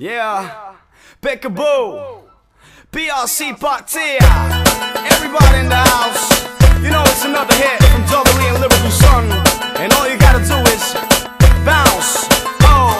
Yeah, Peekaboo, BRC Party. Everybody in the house, you know it's another hit from Double E and Lyrical Sun. And all you gotta do is bounce. Oh,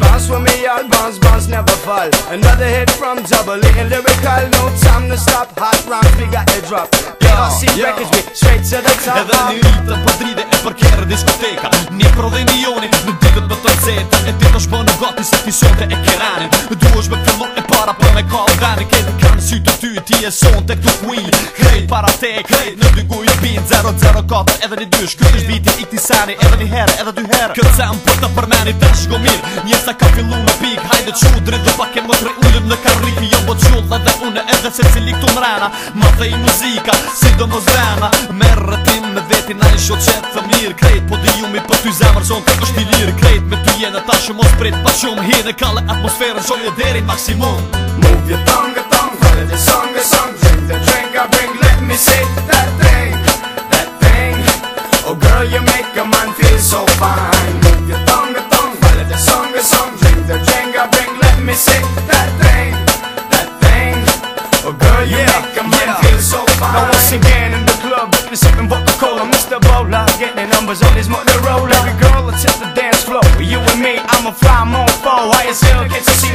bounce with me, y'all. Bounce, bounce, never fall. Another hit from Double E and Lyrical. No time to stop. Hot rounds, we got to drop. Yeah. records, we straight to the top. Edhe një rritë për dride e për kjerë diskoteka. Një pro dhe milioni në ditët më të zeta E ti të shbë në gati se ti sonte e keranin. Du është me fillu e para për me kallë veni. Kete kanë sy të ty ti e son të këtu kuj Krejt para te krejt në dy guj bin 004 edhe një dysh. Këtë është biti i këti sani edhe një herë edhe dy herë. Këtë sem për të përmeni të shko mirë. Njësa ka fillu me pik hajde qudri Dhe pak e më tre ullim në karriki. Jo bot qull edhe une edhe se cili këtu mrena Ma dhe i muzika si do mos vena Me rëtim me vetin a shot qetë të mirë. Krejt po di jumi për ty zemër zonë të është i lirë. Krejt me ty jenë ta shumë mos prit pa shumë Hine kalle atmosferën zhojë deri maksimum. Move your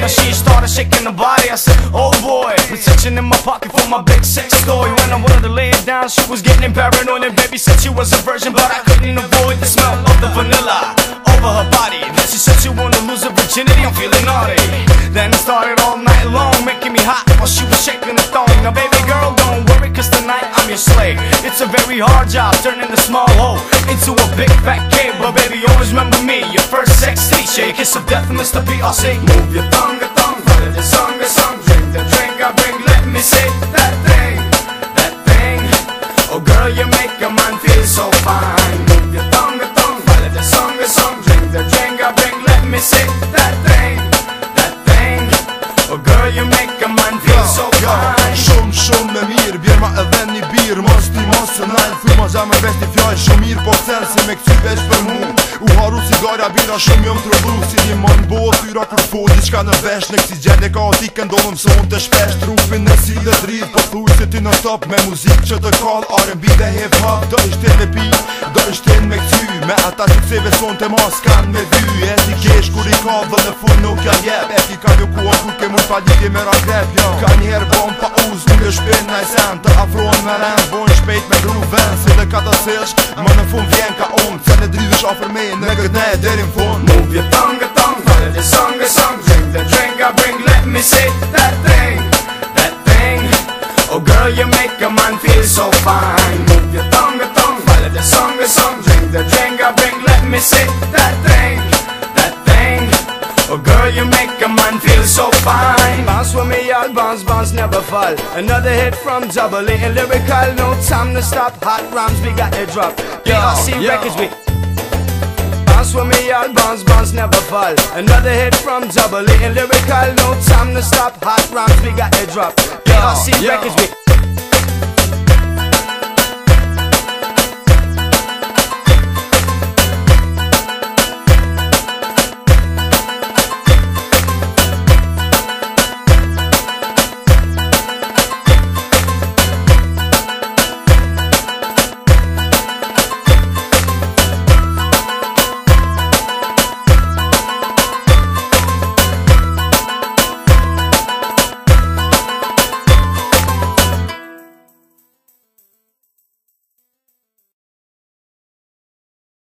now she started shaking the body? I said, Oh boy, protection in my pocket for my big sex toy. When I wanted to lay it down, she was getting paranoid and baby said she was a virgin, but I couldn't avoid the smell of the vanilla over her body. Then she said she to lose her virginity, I'm feeling naughty. Then it started all night long, making me hot while she was shaking the thong. Now baby girl, don't worry, cause tonight I'm your slave. It's a very hard job turning the small hole into a big fat cave. But baby, always remember me, your first sex teacher. Kiss of death, Mr. PRC. Move your tongue, a tongue, follow the song, a song. Drink the drink I bring, let me say that thing, that thing. Oh girl, you make a man feel so fine. Move your tongue, a tongue, the song, a song. Drink the drink I bring, let me that thing, that thing. Oh girl, you make a man feel so fine. Shumë shumë me mirë, bjerë ma edhe një birë Mos ti mos të nalë, thuj ma gja me vesh një fjallë Shumë mirë po cel se me për mu U haru cigara bira shumë jom të rëbru Si një mon bo thyra kur fo diqka në vesh Në kësi gjene ka ti këndo më mëson të shpesh. Trupin në si dhe drit Po thuj se ti në stop me muzik që të kall R&B dhe hip hop Do ishte në pi, do ishte në me këty Me ata që të son të mas kan me dy E ti kesh kur i ka dhe në fund nuk ja jep. E ti ka një kua kur ke mund pa lidhje me ragrep jo. Ka njerë bom pa uz nuk e shpin i sen Të afrohen me ren, bojnë shpejt me gru ven Si dhe ka të silsh, më në fund vjen ka unë Se në dridhësh afer me në këtë ne deri në Move your tongue, a tongue, follow the song, a song. Drink the drink I bring, let me say that thing, that thing. Oh girl, you make a man feel so fine. Move your tongue, a tongue, follow the song, a song. Drink the drink I bring, let me say that thing, that thing. Oh girl, you make a man feel so fine. Bounce with me, y'all, bounce, bounce, never fall. Another hit from Double A and Lyrical, no time to stop. Hot rhymes, we got to drop. BRC yo. records, we Bounce with me, y'all, bounce, bounce, never fall. Another hit from Double A and Lyrical, no time to stop. Hot rhymes, we got to drop. BRC yo. records, we